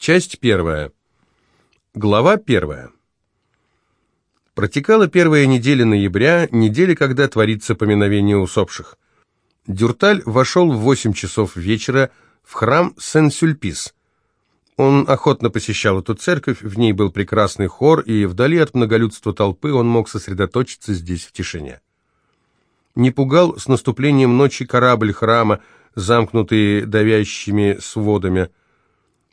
Часть первая. Глава первая. Протекала первая неделя ноября, неделя, когда творится поминовение усопших. Дюрталь вошел в восемь часов вечера в храм Сен-Сюльпис. Он охотно посещал эту церковь, в ней был прекрасный хор, и вдали от многолюдства толпы он мог сосредоточиться здесь в тишине. Не пугал с наступлением ночи корабль храма, замкнутый давящими сводами.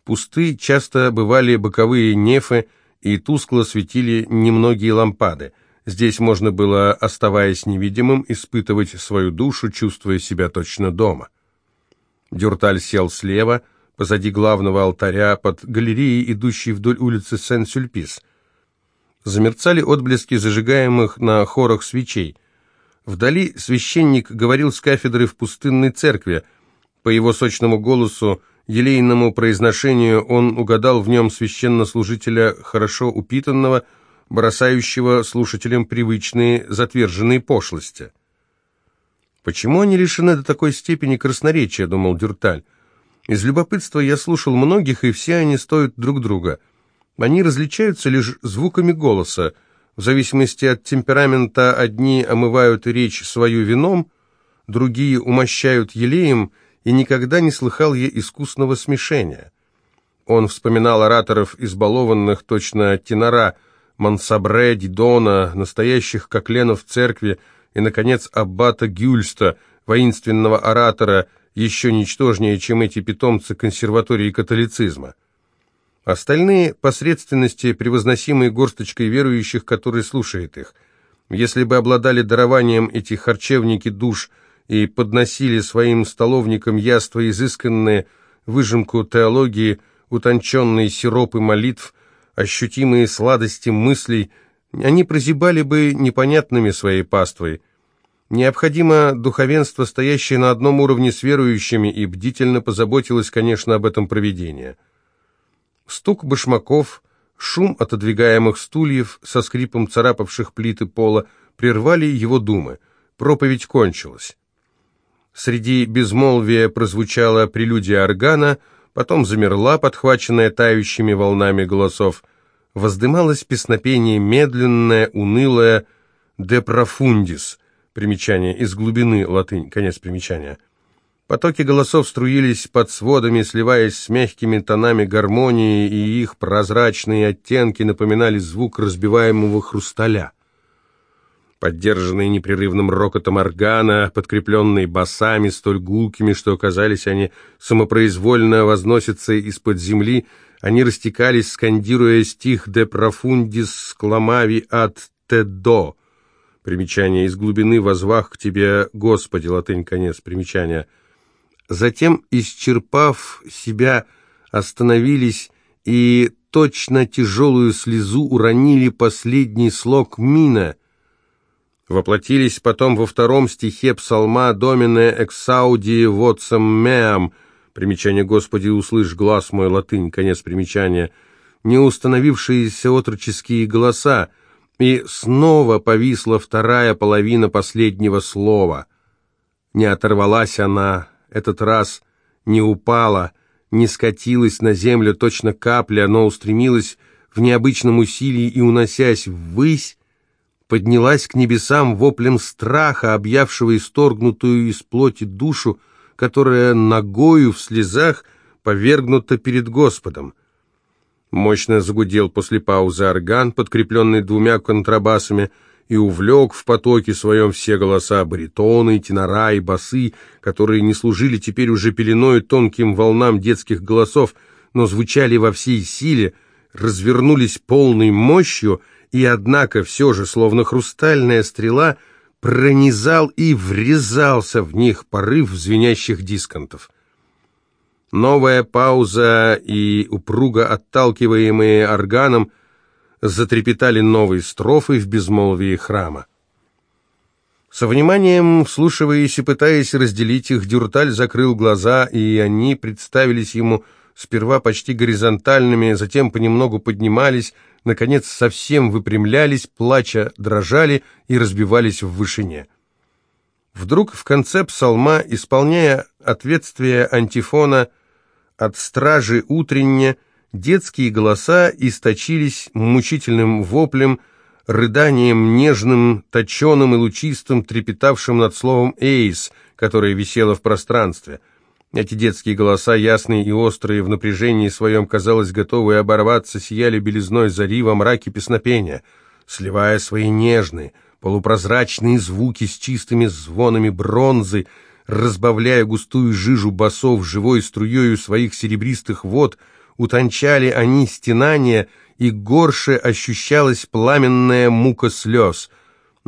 Пусты часто бывали боковые нефы, и тускло светили немногие лампады. Здесь можно было, оставаясь невидимым, испытывать свою душу, чувствуя себя точно дома. Дюрталь сел слева, позади главного алтаря, под галереей, идущей вдоль улицы Сен-Сюльпис. Замерцали отблески зажигаемых на хорах свечей. Вдали священник говорил с кафедры в пустынной церкви. По его сочному голосу, елейному произношению он угадал в нем священнослужителя, хорошо упитанного, бросающего слушателям привычные затверженные пошлости. «Почему они лишены до такой степени красноречия?» — думал Дюрталь. «Из любопытства я слушал многих, и все они стоят друг друга. Они различаются лишь звуками голоса. В зависимости от темперамента одни омывают речь свою вином, другие умощают елеем, и никогда не слыхал я искусного смешения». Он вспоминал ораторов, избалованных точно тенора, Мансабре, Дидона, настоящих кокленов церкви, и, наконец, аббата Гюльста, воинственного оратора, еще ничтожнее, чем эти питомцы консерватории католицизма. Остальные – посредственности, превозносимые горсточкой верующих, которые слушает их. Если бы обладали дарованием эти харчевники душ и подносили своим столовникам яства изысканные, выжимку теологии, утонченные сиропы молитв, ощутимые сладости мыслей, они прозябали бы непонятными своей паствой, Необходимо духовенство, стоящее на одном уровне с верующими, и бдительно позаботилось, конечно, об этом проведении. Стук башмаков, шум отодвигаемых стульев со скрипом царапавших плиты пола прервали его думы. Проповедь кончилась. Среди безмолвия прозвучала прелюдия органа, потом замерла, подхваченная тающими волнами голосов. Воздымалось песнопение медленное, унылое «De profundis», Примечание. Из глубины. Латынь. Конец примечания. Потоки голосов струились под сводами, сливаясь с мягкими тонами гармонии, и их прозрачные оттенки напоминали звук разбиваемого хрусталя. Поддержанные непрерывным рокотом органа, подкрепленные басами, столь гулкими, что казались они самопроизвольно возносятся из-под земли, они растекались, скандируя стих «De profundis clamavi ad te do», Примечание. Из глубины возвах к тебе, Господи, латынь, конец примечания. Затем, исчерпав себя, остановились и точно тяжелую слезу уронили последний слог мина. Воплотились потом во втором стихе псалма «Домине эксауди вотсам меам» Примечание «Господи, услышь глаз мой» латынь, конец примечания. Не установившиеся отроческие голоса — и снова повисла вторая половина последнего слова. Не оторвалась она, этот раз не упала, не скатилась на землю точно капля, но устремилась в необычном усилии и, уносясь ввысь, поднялась к небесам воплем страха, объявшего исторгнутую из плоти душу, которая ногою в слезах повергнута перед Господом. Мощно загудел после паузы орган, подкрепленный двумя контрабасами, и увлек в потоке своем все голоса баритоны, тенора и басы, которые не служили теперь уже пеленой тонким волнам детских голосов, но звучали во всей силе, развернулись полной мощью, и, однако, все же, словно хрустальная стрела, пронизал и врезался в них порыв звенящих дисконтов. Новая пауза и упруго отталкиваемые органом затрепетали новые строфы в безмолвии храма. Со вниманием, вслушиваясь и пытаясь разделить их, Дюрталь закрыл глаза, и они представились ему сперва почти горизонтальными, затем понемногу поднимались, наконец совсем выпрямлялись, плача дрожали и разбивались в вышине. Вдруг в конце псалма, исполняя ответствие антифона «От стражи утренне» детские голоса источились мучительным воплем, рыданием нежным, точеным и лучистым, трепетавшим над словом «эйс», которое висело в пространстве. Эти детские голоса, ясные и острые, в напряжении своем, казалось, готовые оборваться, сияли белизной зари во мраке песнопения, сливая свои нежные, полупрозрачные звуки с чистыми звонами бронзы, разбавляя густую жижу басов живой струею своих серебристых вод, утончали они стенания, и горше ощущалась пламенная мука слез.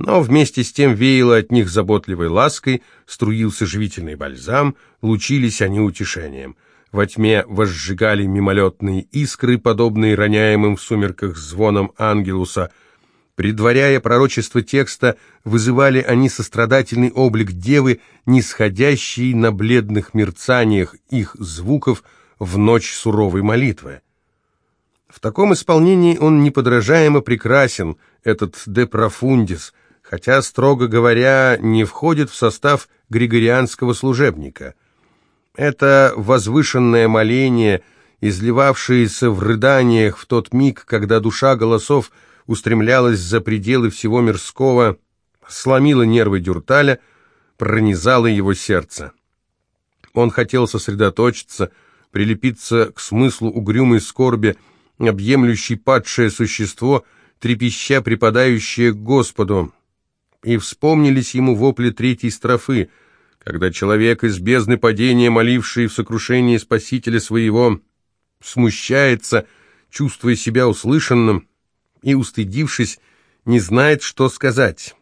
Но вместе с тем веяло от них заботливой лаской, струился живительный бальзам, лучились они утешением. Во тьме возжигали мимолетные искры, подобные роняемым в сумерках звонам ангелуса — Предваряя пророчество текста, вызывали они сострадательный облик девы, нисходящий на бледных мерцаниях их звуков в ночь суровой молитвы. В таком исполнении он неподражаемо прекрасен, этот «де профундис», хотя, строго говоря, не входит в состав григорианского служебника. Это возвышенное моление, изливавшееся в рыданиях в тот миг, когда душа голосов – устремлялась за пределы всего мирского, сломила нервы Дюрталя, пронизала его сердце. Он хотел сосредоточиться, прилепиться к смыслу угрюмой скорби, объемлющей падшее существо, трепеща припадающее к Господу. И вспомнились ему вопли третьей строфы, когда человек из бездны падения, моливший в сокрушении Спасителя своего, смущается, чувствуя себя услышанным, и, устыдившись, не знает, что сказать.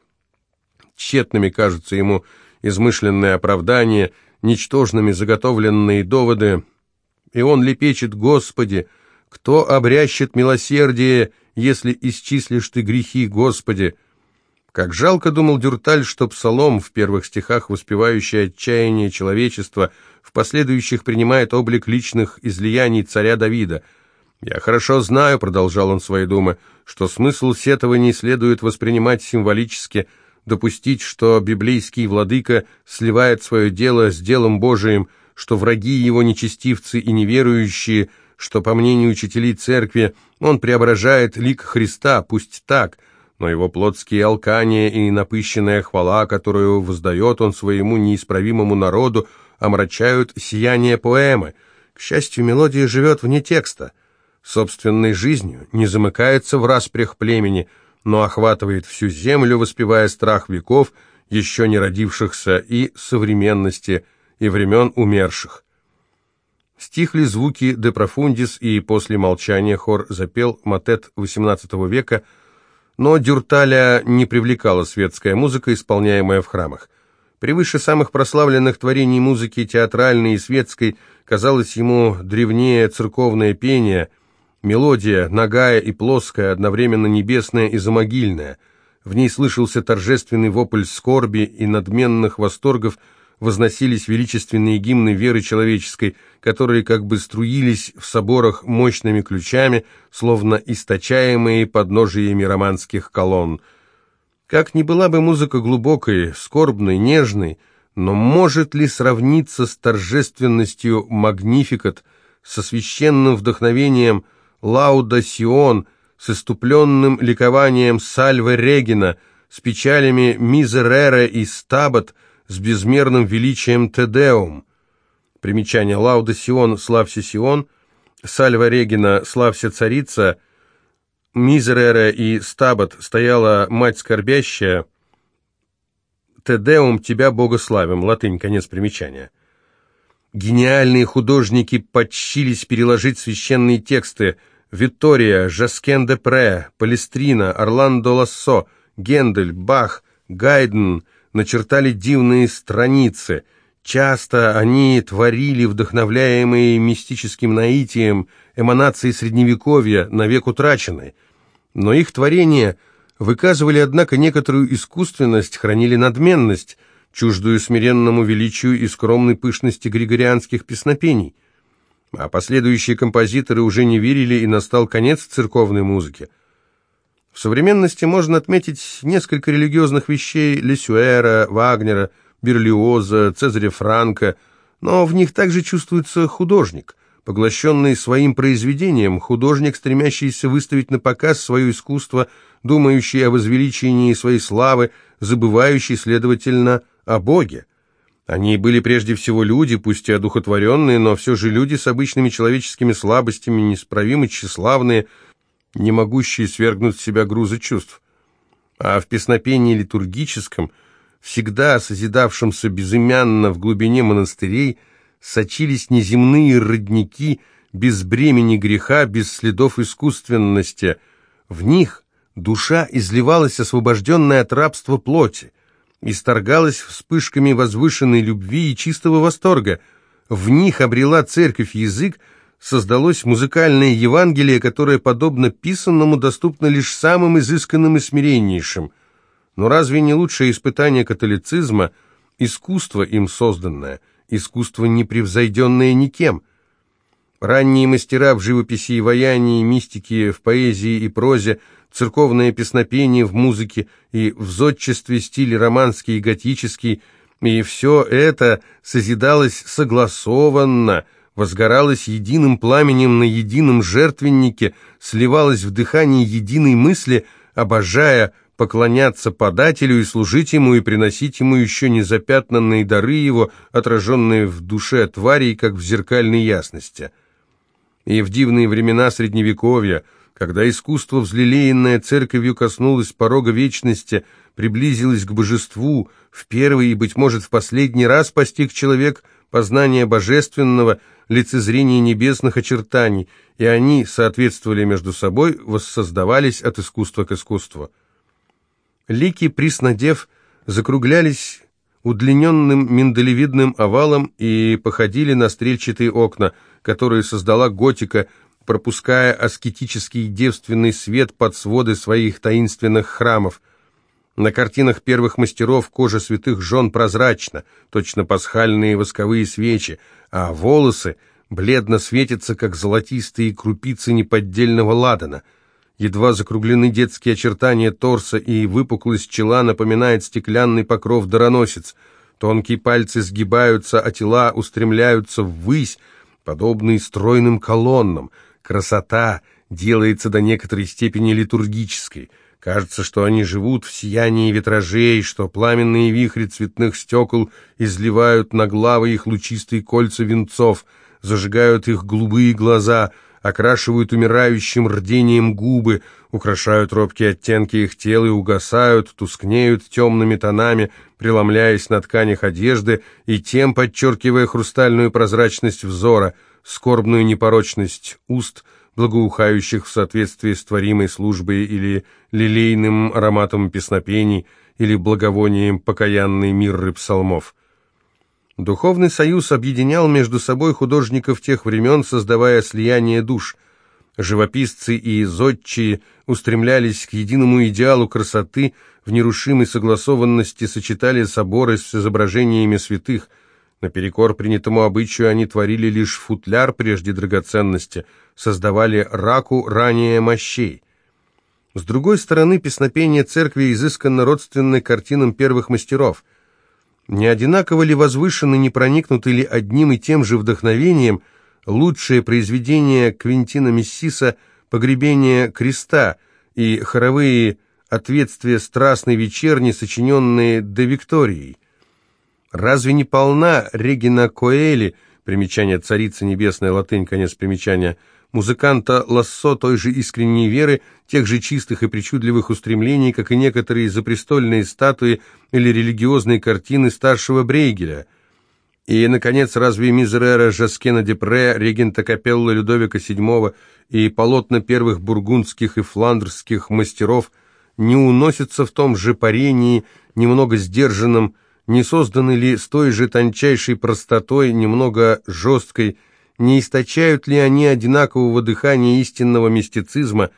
Тщетными кажутся ему измышленные оправдания, ничтожными заготовленные доводы, и он лепечет «Господи, кто обрящет милосердие, если исчислишь ты грехи, Господи?» Как жалко, думал Дюрталь, что псалом в первых стихах, воспевающий отчаяние человечества, в последующих принимает облик личных излияний царя Давида – «Я хорошо знаю», — продолжал он свои думы, «что смысл сетований следует воспринимать символически, допустить, что библейский владыка сливает свое дело с делом Божиим, что враги его нечестивцы и неверующие, что, по мнению учителей церкви, он преображает лик Христа, пусть так, но его плотские алкания и напыщенная хвала, которую воздает он своему неисправимому народу, омрачают сияние поэмы. К счастью, мелодия живет вне текста — собственной жизнью, не замыкается в распрях племени, но охватывает всю землю, воспевая страх веков, еще не родившихся, и современности, и времен умерших. Стихли звуки «De Profundis», и после молчания хор запел мотет XVIII века, но Дюрталя не привлекала светская музыка, исполняемая в храмах. Превыше самых прославленных творений музыки, театральной и светской, казалось ему древнее церковное пение – Мелодия, нагая и плоская, одновременно небесная и замогильная. В ней слышался торжественный вопль скорби и надменных восторгов, возносились величественные гимны веры человеческой, которые как бы струились в соборах мощными ключами, словно источаемые подножиями романских колонн. Как ни была бы музыка глубокой, скорбной, нежной, но может ли сравниться с торжественностью «Магнификат», со священным вдохновением – Лауда Сион с иступленным ликованием Сальве Регина, с печалями Мизерера и Стабат, с безмерным величием Тедеум. Примечание. Лауда Сион, славься Сион, Сальва Регина, славься царица, Мизерера и Стабат стояла мать скорбящая, Тедеум, тебя богославим, латынь, конец примечания. Гениальные художники подчились переложить священные тексты. Виттория, Жаскен де Пре, Палестрина, Орландо Лассо, Гендель, Бах, Гайден начертали дивные страницы. Часто они творили, вдохновляемые мистическим наитием, эманации Средневековья, навек утраченной. Но их творения выказывали, однако, некоторую искусственность, хранили надменность, чуждую смиренному величию и скромной пышности григорианских песнопений. А последующие композиторы уже не верили, и настал конец церковной музыке. В современности можно отметить несколько религиозных вещей Лесюэра, Вагнера, Берлиоза, Цезаря Франка, но в них также чувствуется художник, Поглощенный своим произведением, художник, стремящийся выставить на показ свое искусство, думающий о возвеличении своей славы, забывающий, следовательно, о Боге. Они были прежде всего люди, пусть и одухотворенные, но все же люди с обычными человеческими слабостями, неисправимо тщеславные, не могущие свергнуть с себя грузы чувств. А в песнопении литургическом, всегда созидавшемся безымянно в глубине монастырей, сочились неземные родники, без бремени греха, без следов искусственности. В них душа изливалась освобожденная от рабства плоти, исторгалась вспышками возвышенной любви и чистого восторга. В них обрела церковь язык, создалось музыкальное Евангелие, которое, подобно писанному, доступно лишь самым изысканным и смиреннейшим. Но разве не лучшее испытание католицизма – искусство им созданное – искусство, непревзойденное никем. Ранние мастера в живописи и ваянии, мистике, в поэзии и прозе, церковное песнопение в музыке и в зодчестве стиле романский и готический, и все это созидалось согласованно, возгоралось единым пламенем на едином жертвеннике, сливалось в дыхании единой мысли, обожая, поклоняться подателю и служить ему, и приносить ему еще незапятнанные дары его, отраженные в душе тварей, как в зеркальной ясности. И в дивные времена Средневековья, когда искусство, взлелеянное церковью, коснулось порога вечности, приблизилось к божеству, в первый и, быть может, в последний раз постиг человек познание божественного, лицезрение небесных очертаний, и они соответствовали между собой, воссоздавались от искусства к искусству. Лики приснодев закруглялись удлиненным миндалевидным овалом и походили на стрельчатые окна, которые создала готика, пропуская аскетический девственный свет под своды своих таинственных храмов. На картинах первых мастеров кожа святых жен прозрачна, точно пасхальные восковые свечи, а волосы бледно светятся, как золотистые крупицы неподдельного ладана — Едва закруглены детские очертания торса и выпуклость чела напоминает стеклянный покров дароносец. Тонкие пальцы сгибаются, а тела устремляются ввысь, подобные стройным колоннам. Красота делается до некоторой степени литургической. Кажется, что они живут в сиянии витражей, что пламенные вихри цветных стекол изливают на главы их лучистые кольца венцов, зажигают их голубые глаза — окрашивают умирающим рдением губы, украшают робкие оттенки их тел и угасают, тускнеют темными тонами, преломляясь на тканях одежды и тем подчеркивая хрустальную прозрачность взора, скорбную непорочность уст, благоухающих в соответствии с творимой службой или лилейным ароматом песнопений, или благовонием покаянной мирры псалмов. Духовный союз объединял между собой художников тех времен, создавая слияние душ. Живописцы и зодчие устремлялись к единому идеалу красоты, в нерушимой согласованности сочетали соборы с изображениями святых. Наперекор принятому обычаю они творили лишь футляр прежде драгоценности, создавали раку ранее мощей. С другой стороны, песнопение церкви изысканно родственны картинам первых мастеров – не одинаково ли возвышены, не проникнуты ли одним и тем же вдохновением лучшее произведение Квинтина Мессиса «Погребение креста» и хоровые ответствия страстной вечерни, сочиненные до Викторией? Разве не полна Регина Коэли, примечание «Царица небесная», латынь, конец примечания, музыканта Лассо той же искренней веры, тех же чистых и причудливых устремлений, как и некоторые запрестольные статуи или религиозные картины старшего Брейгеля. И, наконец, разве Мизерера Жаскена Депре, регента капеллы Людовика VII и полотна первых бургундских и фландерских мастеров не уносятся в том же парении, немного сдержанном, не созданы ли с той же тончайшей простотой, немного жесткой, не источают ли они одинакового дыхания истинного мистицизма,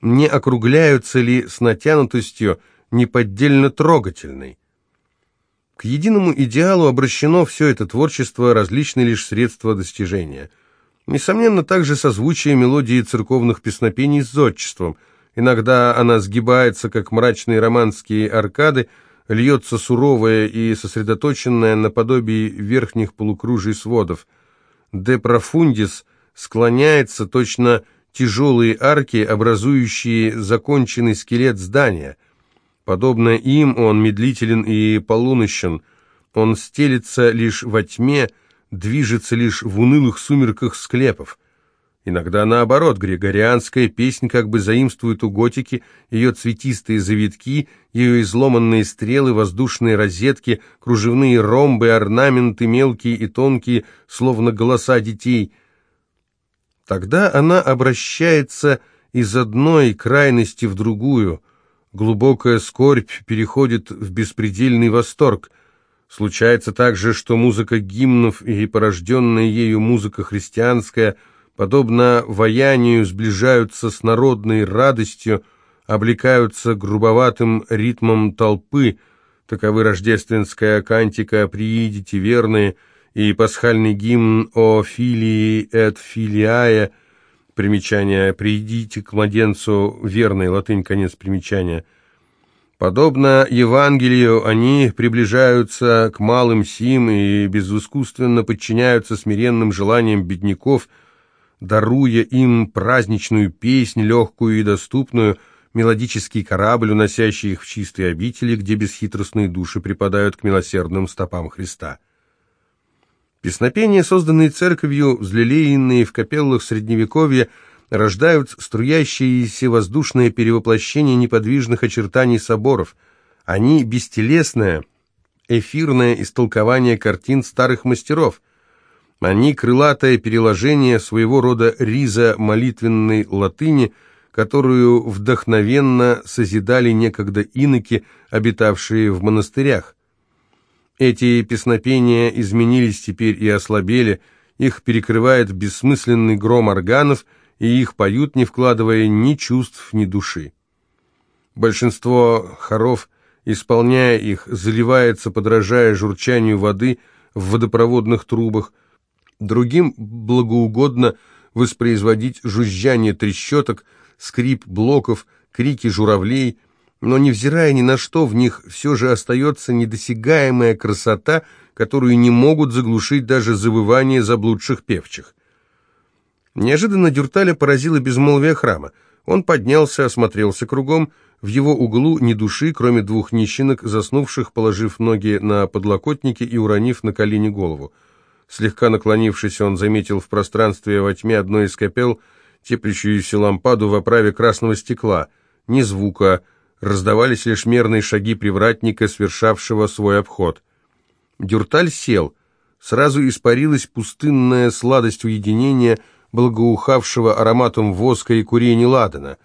не округляются ли с натянутостью неподдельно трогательной. К единому идеалу обращено все это творчество, различные лишь средства достижения. Несомненно, также созвучие мелодии церковных песнопений с зодчеством. Иногда она сгибается, как мрачные романские аркады, льется суровая и сосредоточенная наподобие верхних полукружий сводов – «De profundis» склоняется точно тяжелые арки, образующие законченный скелет здания. Подобно им он медлителен и полунощен, он стелится лишь во тьме, движется лишь в унылых сумерках склепов. Иногда наоборот, григорианская песнь как бы заимствует у готики ее цветистые завитки, ее изломанные стрелы, воздушные розетки, кружевные ромбы, орнаменты мелкие и тонкие, словно голоса детей. Тогда она обращается из одной крайности в другую. Глубокая скорбь переходит в беспредельный восторг. Случается также, что музыка гимнов и порожденная ею музыка христианская – подобно ваянию, сближаются с народной радостью, облекаются грубоватым ритмом толпы, таковы рождественская кантика «Приидите верные» и пасхальный гимн «О филии эт филиае», примечание «Приидите к младенцу верный», латынь, конец примечания. Подобно Евангелию, они приближаются к малым сим и безыскусственно подчиняются смиренным желаниям бедняков – даруя им праздничную песнь, легкую и доступную, мелодический корабль, уносящий их в чистые обители, где бесхитростные души припадают к милосердным стопам Христа. Песнопения, созданные церковью, взлелеянные в капеллах Средневековья, рождают струящиеся воздушное перевоплощение неподвижных очертаний соборов. Они бестелесное, эфирное истолкование картин старых мастеров – они крылатое переложение своего рода риза молитвенной латыни, которую вдохновенно созидали некогда иноки, обитавшие в монастырях. Эти песнопения изменились теперь и ослабели, их перекрывает бессмысленный гром органов, и их поют, не вкладывая ни чувств, ни души. Большинство хоров, исполняя их, заливается, подражая журчанию воды в водопроводных трубах, Другим благоугодно воспроизводить жужжание трещоток, скрип блоков, крики журавлей, но, невзирая ни на что, в них все же остается недосягаемая красота, которую не могут заглушить даже завывания заблудших певчих. Неожиданно Дюрталя поразило безмолвие храма. Он поднялся, осмотрелся кругом, в его углу ни души, кроме двух нищенок, заснувших, положив ноги на подлокотники и уронив на колени голову. Слегка наклонившись, он заметил в пространстве во тьме одной из капел теплящуюся лампаду в оправе красного стекла. Ни звука, раздавались лишь мерные шаги привратника, совершавшего свой обход. Дюрталь сел. Сразу испарилась пустынная сладость уединения, благоухавшего ароматом воска и курения ладана.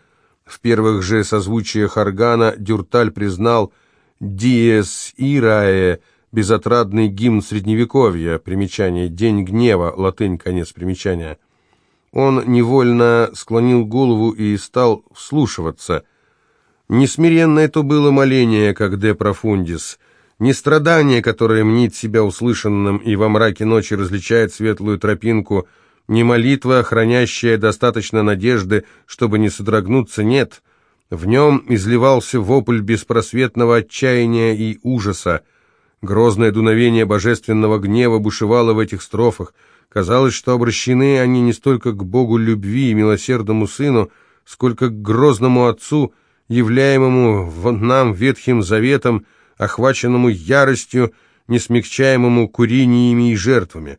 В первых же созвучиях органа Дюрталь признал «Диес ирае», безотрадный гимн Средневековья, примечание, День гнева, латынь, конец примечания. Он невольно склонил голову и стал вслушиваться. Несмиренное то было моление, как де профундис, не страдание, которое мнит себя услышанным и во мраке ночи различает светлую тропинку, не молитва, хранящая достаточно надежды, чтобы не содрогнуться, нет. В нем изливался вопль беспросветного отчаяния и ужаса, Грозное дуновение божественного гнева бушевало в этих строфах. Казалось, что обращены они не столько к Богу любви и милосердному Сыну, сколько к грозному Отцу, являемому в нам Ветхим Заветом, охваченному яростью, несмягчаемому курениями и жертвами.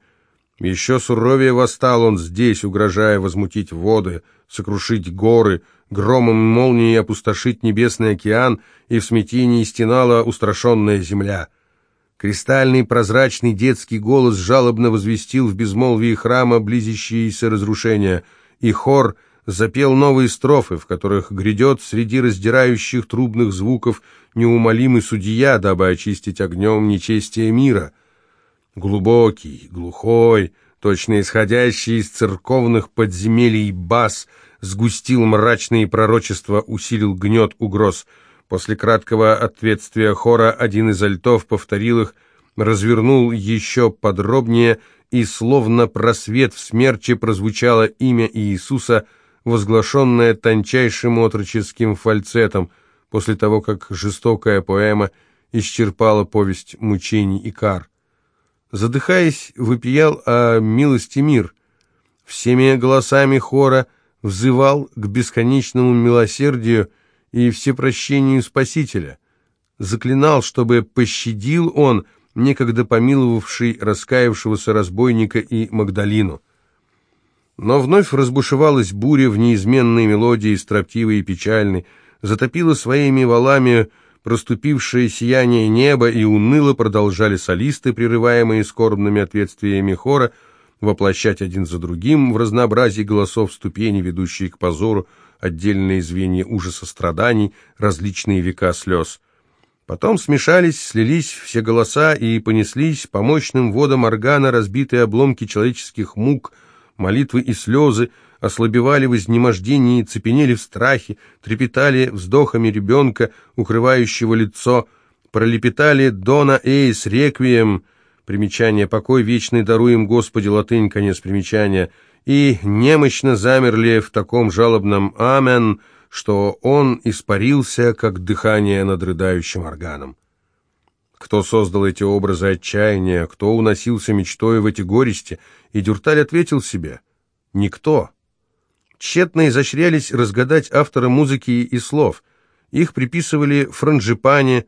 Еще суровее восстал он здесь, угрожая возмутить воды, сокрушить горы, громом и молнией опустошить небесный океан, и в смятении стенала устрашенная земля. Кристальный прозрачный детский голос жалобно возвестил в безмолвии храма близящиеся разрушения, и хор запел новые строфы, в которых грядет среди раздирающих трубных звуков неумолимый судья, дабы очистить огнем нечестие мира. Глубокий, глухой, точно исходящий из церковных подземелий бас сгустил мрачные пророчества, усилил гнет угроз — После краткого ответствия хора один из альтов повторил их, развернул еще подробнее, и словно просвет в смерче прозвучало имя Иисуса, возглашенное тончайшим отроческим фальцетом, после того, как жестокая поэма исчерпала повесть мучений и кар. Задыхаясь, выпиял о милости мир. всеми голосами хора взывал к бесконечному милосердию и всепрощению Спасителя, заклинал, чтобы пощадил он некогда помиловавший раскаявшегося разбойника и Магдалину. Но вновь разбушевалась буря в неизменной мелодии, строптивой и печальной, затопила своими валами проступившее сияние неба, и уныло продолжали солисты, прерываемые скорбными ответствиями хора, воплощать один за другим в разнообразии голосов ступени, ведущие к позору, отдельные звенья ужаса страданий, различные века слез. Потом смешались, слились все голоса и понеслись по мощным водам органа разбитые обломки человеческих мук, молитвы и слезы, ослабевали в изнемождении, цепенели в страхе, трепетали вздохами ребенка, укрывающего лицо, пролепетали «Дона эйс реквием», примечание «Покой вечный даруем Господи», латынь, конец примечания, и немощно замерли в таком жалобном «Амен», что он испарился, как дыхание над рыдающим органом. Кто создал эти образы отчаяния, кто уносился мечтой в эти горести, и Дюрталь ответил себе «Никто». Тщетно изощрялись разгадать автора музыки и слов. Их приписывали Франджипане,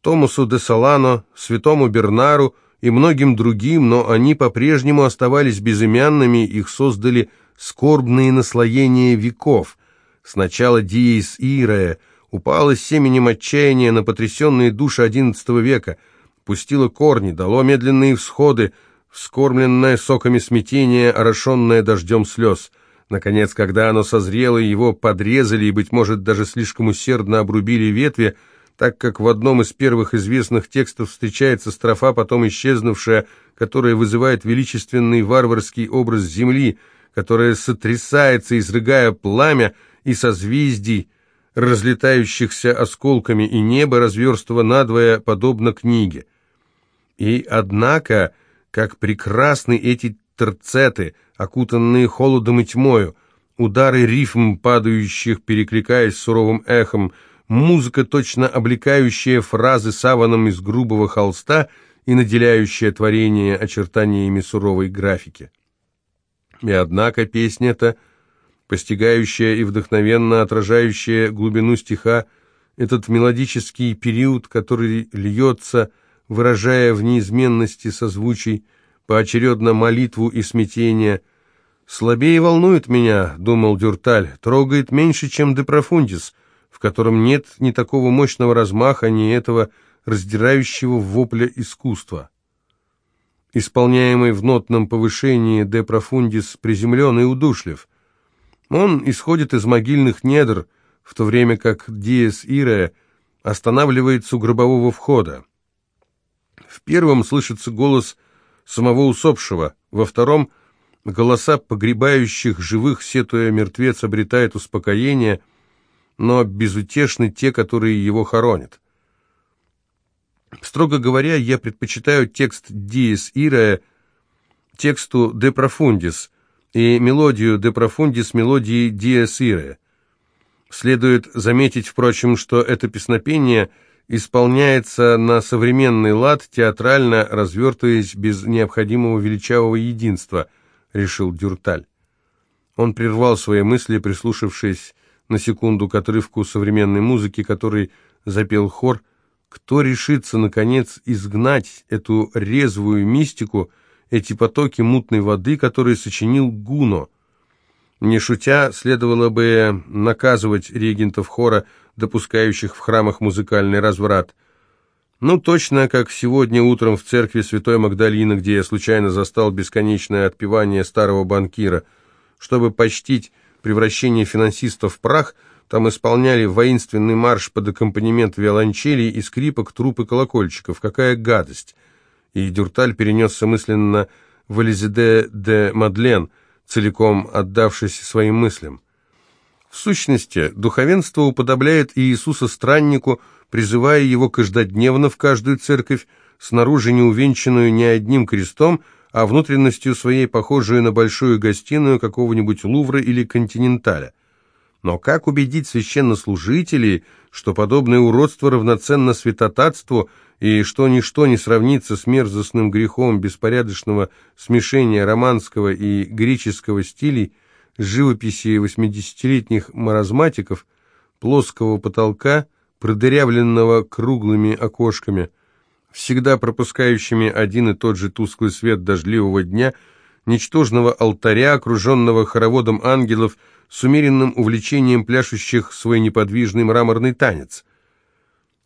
Томасу де Солано, Святому Бернару и многим другим, но они по-прежнему оставались безымянными, их создали скорбные наслоения веков. Сначала Диес Ираe упала семенем отчаяния на потрясенные души XI века, пустила корни, дало медленные всходы, вскормленное соками смятения, орошенное дождем слез. Наконец, когда оно созрело, его подрезали и, быть может, даже слишком усердно обрубили ветви, так как в одном из первых известных текстов встречается строфа, потом исчезнувшая, которая вызывает величественный варварский образ земли, которая сотрясается, изрыгая пламя, и созвездий, разлетающихся осколками, и небо разверстого надвое, подобно книге. И, однако, как прекрасны эти терцеты, окутанные холодом и тьмою, удары рифм, падающих, перекликаясь суровым эхом, музыка, точно облекающая фразы саваном из грубого холста и наделяющая творение очертаниями суровой графики. И однако песня эта — постигающая и вдохновенно отражающая глубину стиха, этот мелодический период, который льется, выражая в неизменности созвучий, поочередно молитву и смятение. «Слабее волнует меня», — думал Дюрталь, — «трогает меньше, чем «Де профундис», в котором нет ни такого мощного размаха, ни этого раздирающего вопля искусства». Исполняемый в нотном повышении «Де профундис» приземлен и удушлив — он исходит из могильных недр, в то время как Диес Ире останавливается у гробового входа. В первом слышится голос самого усопшего, во втором — голоса погребающих живых, сетуя мертвец, обретает успокоение, но безутешны те, которые его хоронят. Строго говоря, я предпочитаю текст Диес Ире тексту «De Profundis», и мелодию «De Profundis» мелодии «Dies Irae». Следует заметить, впрочем, что это песнопение исполняется на современный лад, театрально развертываясь без необходимого величавого единства, решил Дюрталь. Он прервал свои мысли, прислушавшись на секунду к отрывку современной музыки, который запел хор. Кто решится, наконец, изгнать эту резвую мистику, эти потоки мутной воды, которые сочинил Гуно. Не шутя, следовало бы наказывать регентов хора, допускающих в храмах музыкальный разврат. Ну, точно, как сегодня утром в церкви Святой Магдалины, где я случайно застал бесконечное отпевание старого банкира. Чтобы почтить превращение финансистов в прах, там исполняли воинственный марш под аккомпанемент виолончелей и скрипок, труп и колокольчиков. Какая гадость! и Дюрталь перенесся мысленно в Элизиде де Мадлен, целиком отдавшись своим мыслям. В сущности, духовенство уподобляет Иисуса страннику, призывая его каждодневно в каждую церковь, снаружи не увенчанную ни одним крестом, а внутренностью своей похожую на большую гостиную какого-нибудь Лувра или Континенталя. Но как убедить священнослужителей, что подобное уродство равноценно святотатству и что ничто не сравнится с мерзостным грехом беспорядочного смешения романского и греческого стилей, живописи восьмидесятилетних маразматиков, плоского потолка, продырявленного круглыми окошками, всегда пропускающими один и тот же тусклый свет дождливого дня, ничтожного алтаря, окруженного хороводом ангелов, с умеренным увлечением пляшущих свой неподвижный мраморный танец.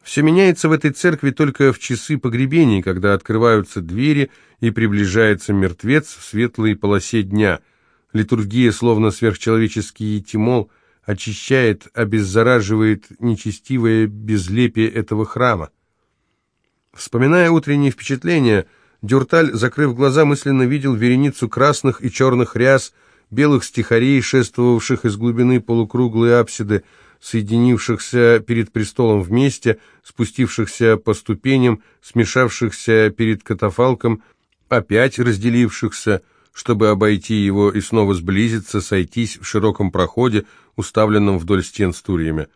Все меняется в этой церкви только в часы погребений, когда открываются двери и приближается мертвец в светлой полосе дня. Литургия, словно сверхчеловеческий тимол, очищает, обеззараживает нечестивое безлепие этого храма. Вспоминая утренние впечатления, Дюрталь, закрыв глаза, мысленно видел вереницу красных и черных ряс, белых стихарей, шествовавших из глубины полукруглой апсиды, соединившихся перед престолом вместе, спустившихся по ступеням, смешавшихся перед катафалком, опять разделившихся, чтобы обойти его и снова сблизиться, сойтись в широком проходе, уставленном вдоль стен стульями.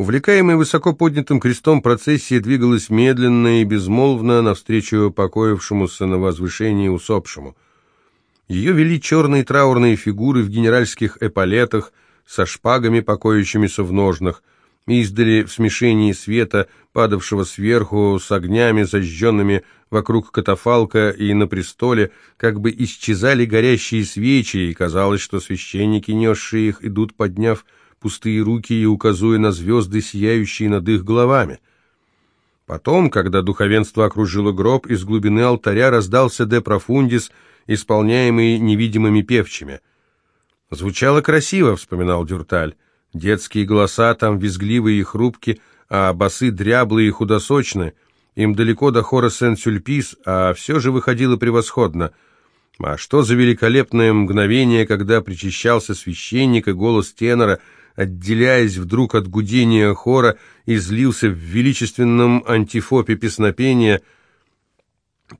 Увлекаемая высоко поднятым крестом, процессия двигалась медленно и безмолвно навстречу покоившемуся на возвышении усопшему. Ее вели черные траурные фигуры в генеральских эполетах, со шпагами, покоящимися в ножнах, издали в смешении света, падавшего сверху, с огнями, зажженными вокруг катафалка и на престоле, как бы исчезали горящие свечи, и казалось, что священники, несшие их, идут, подняв пустые руки и указуя на звезды, сияющие над их головами. Потом, когда духовенство окружило гроб, из глубины алтаря раздался «де профундис», исполняемый невидимыми певчими. «Звучало красиво», — вспоминал Дюрталь. «Детские голоса там визгливые и хрупкие, а басы дряблые и худосочные. Им далеко до хора Сен-Сюльпис, а все же выходило превосходно. А что за великолепное мгновение, когда причащался священник и голос тенора — отделяясь вдруг от гудения хора, излился в величественном антифопе песнопения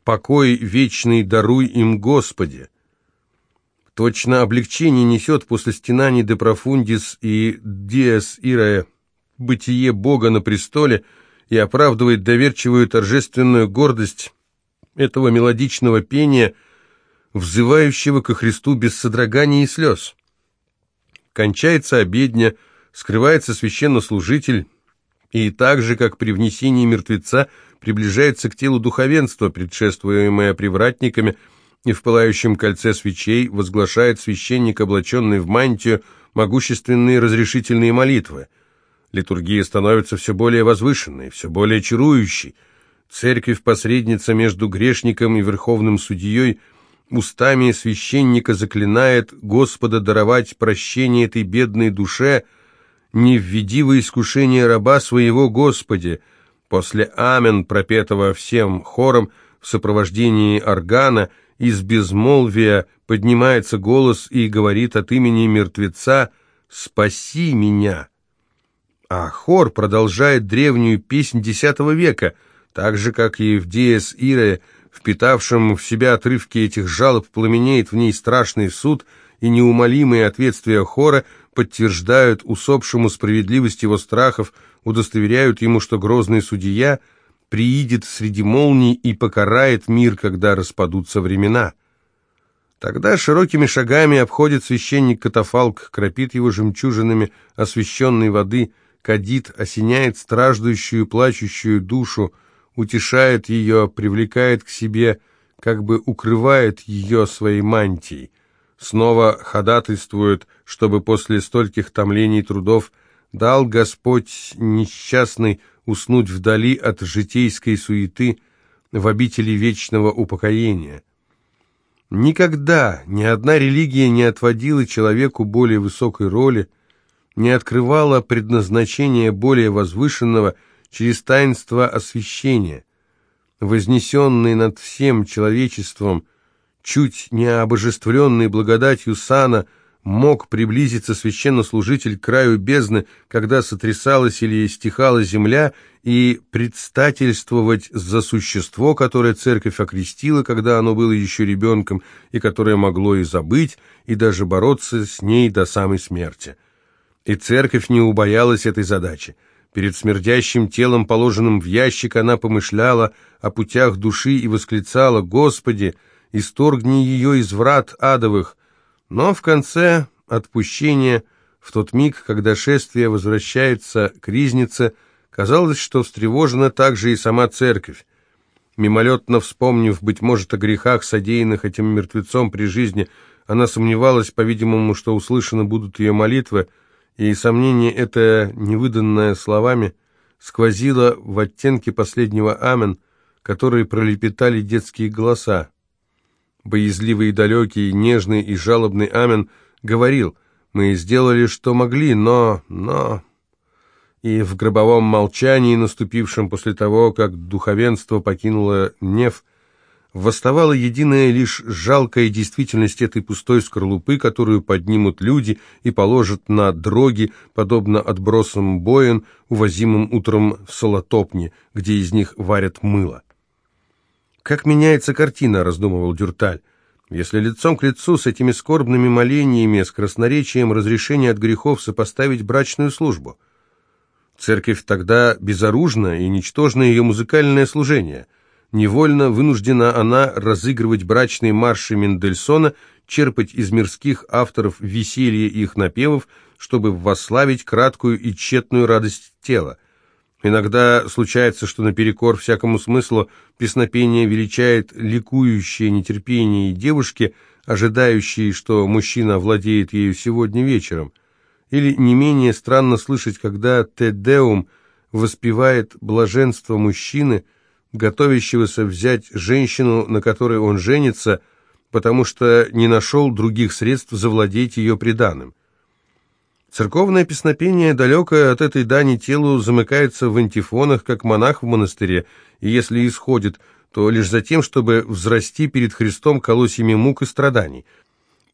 «Покой вечный даруй им, Господи». Точно облегчение несет после стенаний де профундис и диас ираe бытие Бога на престоле и оправдывает доверчивую торжественную гордость этого мелодичного пения, взывающего ко Христу без содрогания и слез. Кончается обедня, скрывается священнослужитель, и так же, как при внесении мертвеца, приближается к телу духовенства, предшествуемое привратниками, и в пылающем кольце свечей возглашает священник, облаченный в мантию, могущественные разрешительные молитвы. Литургия становится все более возвышенной, все более чарующей. Церковь-посредница между грешником и верховным судьей – устами священника заклинает Господа даровать прощение этой бедной душе, не введи во искушение раба своего Господи. После «Амен», пропетого всем хором в сопровождении органа, из безмолвия поднимается голос и говорит от имени мертвеца «Спаси меня». А хор продолжает древнюю песнь X века, так же, как и в «Диес Ире», впитавшим в себя отрывки этих жалоб, пламенеет в ней страшный суд, и неумолимые ответствия хора подтверждают усопшему справедливость его страхов, удостоверяют ему, что грозный судья приидет среди молний и покарает мир, когда распадутся времена. Тогда широкими шагами обходит священник катафалк, кропит его жемчужинами освященной воды, кадит, осеняет страждущую, плачущую душу, утешает ее, привлекает к себе, как бы укрывает ее своей мантией. Снова ходатайствует, чтобы после стольких томлений трудов дал Господь несчастный уснуть вдали от житейской суеты в обители вечного упокоения. Никогда ни одна религия не отводила человеку более высокой роли, не открывала предназначения более возвышенного – через таинство освящения, вознесенный над всем человечеством, чуть не обожествленный благодатью сана, мог приблизиться священнослужитель к краю бездны, когда сотрясалась или стихала земля, и предстательствовать за существо, которое церковь окрестила, когда оно было еще ребенком, и которое могло и забыть, и даже бороться с ней до самой смерти. И церковь не убоялась этой задачи. Перед смердящим телом, положенным в ящик, она помышляла о путях души и восклицала «Господи, исторгни ее из врат адовых!» Но в конце отпущения, в тот миг, когда шествие возвращается к ризнице, казалось, что встревожена также и сама церковь. Мимолетно вспомнив, быть может, о грехах, содеянных этим мертвецом при жизни, она сомневалась, по-видимому, что услышаны будут ее молитвы, и сомнение это, невыданное словами, сквозило в оттенке последнего «Амен», который пролепетали детские голоса. Боязливый и далекий, нежный и жалобный Амен говорил, «Мы сделали, что могли, но... но...» И в гробовом молчании, наступившем после того, как духовенство покинуло Нев, восставала единая лишь жалкая действительность этой пустой скорлупы, которую поднимут люди и положат на дроги, подобно отбросам боен, увозимым утром в Солотопне, где из них варят мыло. «Как меняется картина», — раздумывал Дюрталь. «Если лицом к лицу с этими скорбными молениями, с красноречием разрешения от грехов сопоставить брачную службу». Церковь тогда безоружна и ничтожно ее музыкальное служение — Невольно вынуждена она разыгрывать брачные марши Мендельсона, черпать из мирских авторов веселье их напевов, чтобы восславить краткую и тщетную радость тела. Иногда случается, что наперекор всякому смыслу песнопение величает ликующее нетерпение девушки, ожидающей, что мужчина владеет ею сегодня вечером. Или не менее странно слышать, когда Тедеум воспевает блаженство мужчины – готовящегося взять женщину, на которой он женится, потому что не нашел других средств завладеть ее приданым. Церковное песнопение, далекое от этой дани телу, замыкается в антифонах, как монах в монастыре, и если исходит, то лишь за тем, чтобы взрасти перед Христом колосьями мук и страданий.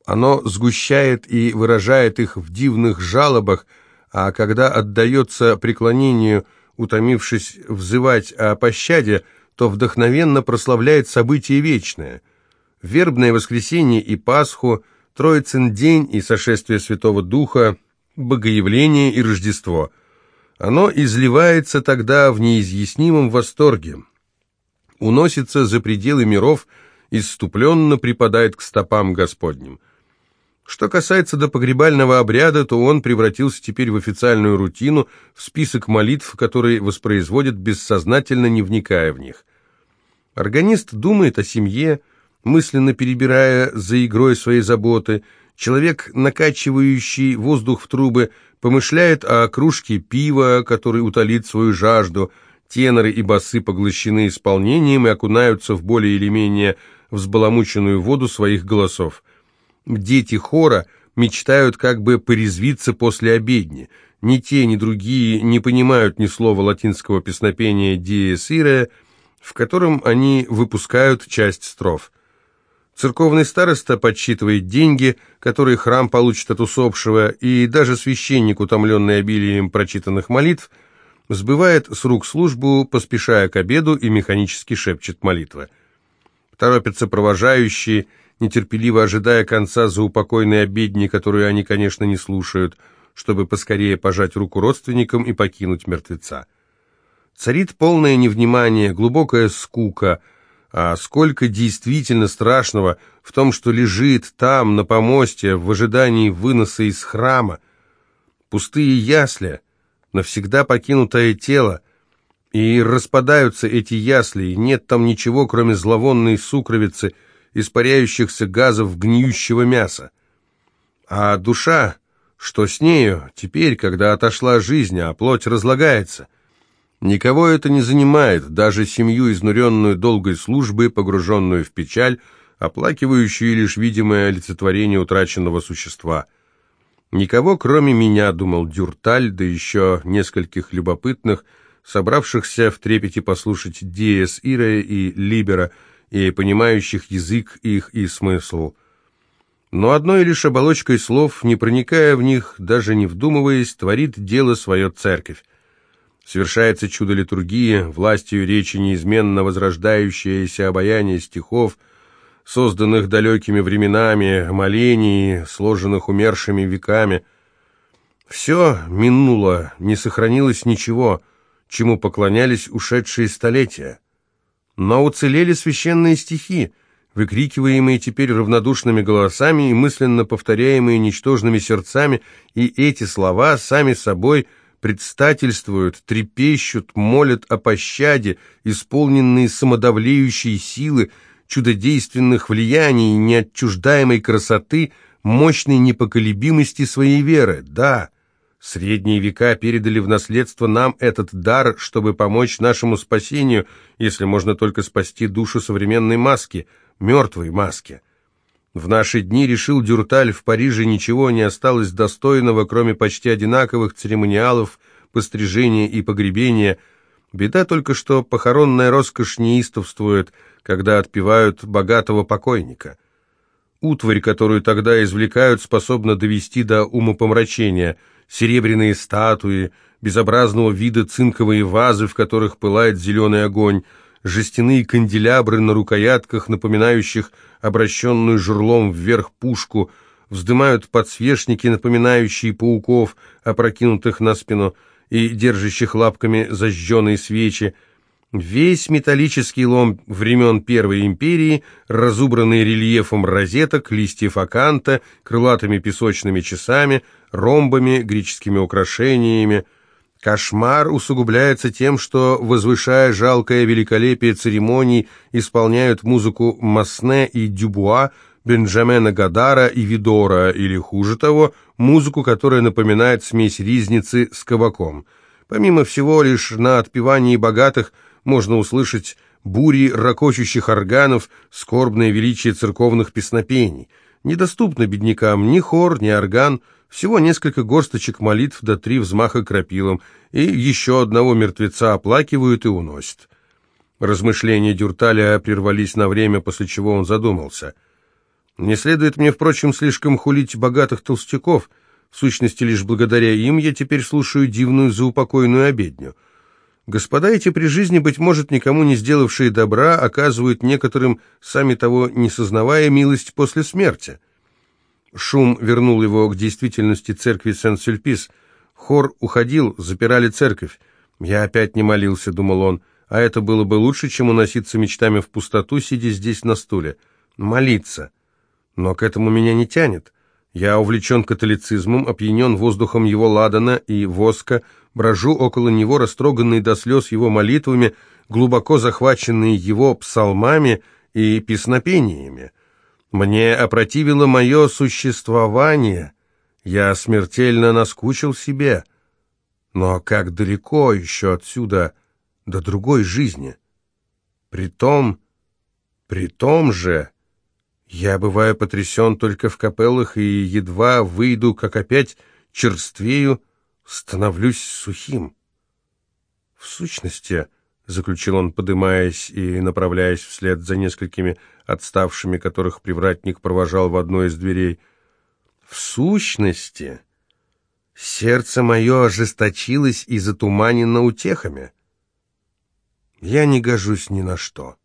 Оно сгущает и выражает их в дивных жалобах, а когда отдается преклонению – утомившись взывать о пощаде, то вдохновенно прославляет событие вечное. Вербное воскресенье и Пасху, Троицын день и сошествие Святого Духа, Богоявление и Рождество. Оно изливается тогда в неизъяснимом восторге, уносится за пределы миров, исступленно припадает к стопам Господним. Что касается до погребального обряда, то он превратился теперь в официальную рутину, в список молитв, которые воспроизводят бессознательно, не вникая в них. Органист думает о семье, мысленно перебирая за игрой свои заботы. Человек, накачивающий воздух в трубы, помышляет о кружке пива, который утолит свою жажду. Теноры и басы поглощены исполнением и окунаются в более или менее взбаламученную воду своих голосов. Дети хора мечтают как бы порезвиться после обедни. Ни те, ни другие не понимают ни слова латинского песнопения «Диес Irae», в котором они выпускают часть строф. Церковный староста подсчитывает деньги, которые храм получит от усопшего, и даже священник, утомленный обилием прочитанных молитв, сбывает с рук службу, поспешая к обеду и механически шепчет молитвы. Торопятся провожающие, нетерпеливо ожидая конца заупокойной обедни, которую они, конечно, не слушают, чтобы поскорее пожать руку родственникам и покинуть мертвеца. Царит полное невнимание, глубокая скука, а сколько действительно страшного в том, что лежит там, на помосте, в ожидании выноса из храма. Пустые ясли, навсегда покинутое тело, и распадаются эти ясли, и нет там ничего, кроме зловонной сукровицы — испаряющихся газов гниющего мяса. А душа, что с нею теперь, когда отошла жизнь, а плоть разлагается? Никого это не занимает, даже семью, изнуренную долгой службой, погруженную в печаль, оплакивающую лишь видимое олицетворение утраченного существа. Никого, кроме меня, думал Дюрталь, да еще нескольких любопытных, собравшихся в трепете послушать Диес Ира и Либера, и понимающих язык их и смысл. Но одной лишь оболочкой слов, не проникая в них, даже не вдумываясь, творит дело свое церковь. Совершается чудо литургии, властью речи неизменно возрождающееся обаяние стихов, созданных далекими временами, молений, сложенных умершими веками. Все минуло, не сохранилось ничего, чему поклонялись ушедшие столетия. Но уцелели священные стихи, выкрикиваемые теперь равнодушными голосами и мысленно повторяемые ничтожными сердцами, и эти слова сами собой предстательствуют, трепещут, молят о пощаде, исполненные самодавлеющей силы, чудодейственных влияний, неотчуждаемой красоты, мощной непоколебимости своей веры. Да, средние века передали в наследство нам этот дар, чтобы помочь нашему спасению, если можно только спасти душу современной маски, мертвой маски. В наши дни, решил Дюрталь, в Париже ничего не осталось достойного, кроме почти одинаковых церемониалов, пострижения и погребения. Беда только, что похоронная роскошь неистовствует – когда отпевают богатого покойника. Утварь, которую тогда извлекают, способна довести до умопомрачения. Серебряные статуи, безобразного вида цинковые вазы, в которых пылает зеленый огонь, жестяные канделябры на рукоятках, напоминающих обращенную жерлом вверх пушку, вздымают подсвечники, напоминающие пауков, опрокинутых на спину и держащих лапками зажженные свечи, Весь металлический лом времен Первой империи, разубранный рельефом розеток, листьев аканта, крылатыми песочными часами, ромбами, греческими украшениями. Кошмар усугубляется тем, что, возвышая жалкое великолепие церемоний, исполняют музыку Масне и Дюбуа, Бенджамена Гадара и Видора, или, хуже того, музыку, которая напоминает смесь ризницы с кабаком. Помимо всего, лишь на отпевании богатых – можно услышать бури ракочущих органов, скорбное величие церковных песнопений. Недоступно беднякам ни хор, ни орган, всего несколько горсточек молитв до да три взмаха крапилом, и еще одного мертвеца оплакивают и уносят. Размышления Дюрталя прервались на время, после чего он задумался. «Не следует мне, впрочем, слишком хулить богатых толстяков. В сущности, лишь благодаря им я теперь слушаю дивную заупокойную обедню». Господа эти при жизни, быть может, никому не сделавшие добра, оказывают некоторым, сами того не сознавая, милость после смерти. Шум вернул его к действительности церкви Сен-Сюльпис. Хор уходил, запирали церковь. «Я опять не молился», — думал он, — «а это было бы лучше, чем уноситься мечтами в пустоту, сидя здесь на стуле. Молиться. Но к этому меня не тянет. Я увлечен католицизмом, опьянен воздухом его ладана и воска, брожу около него, растроганный до слез его молитвами, глубоко захваченный его псалмами и песнопениями. Мне опротивило мое существование, я смертельно наскучил себе. Но как далеко еще отсюда до другой жизни? Притом, притом же... Я бываю потрясен только в капеллах и едва выйду, как опять черствею, становлюсь сухим. В сущности, — заключил он, подымаясь и направляясь вслед за несколькими отставшими, которых привратник провожал в одной из дверей, — в сущности, сердце мое ожесточилось и затуманено утехами. Я не гожусь ни на что.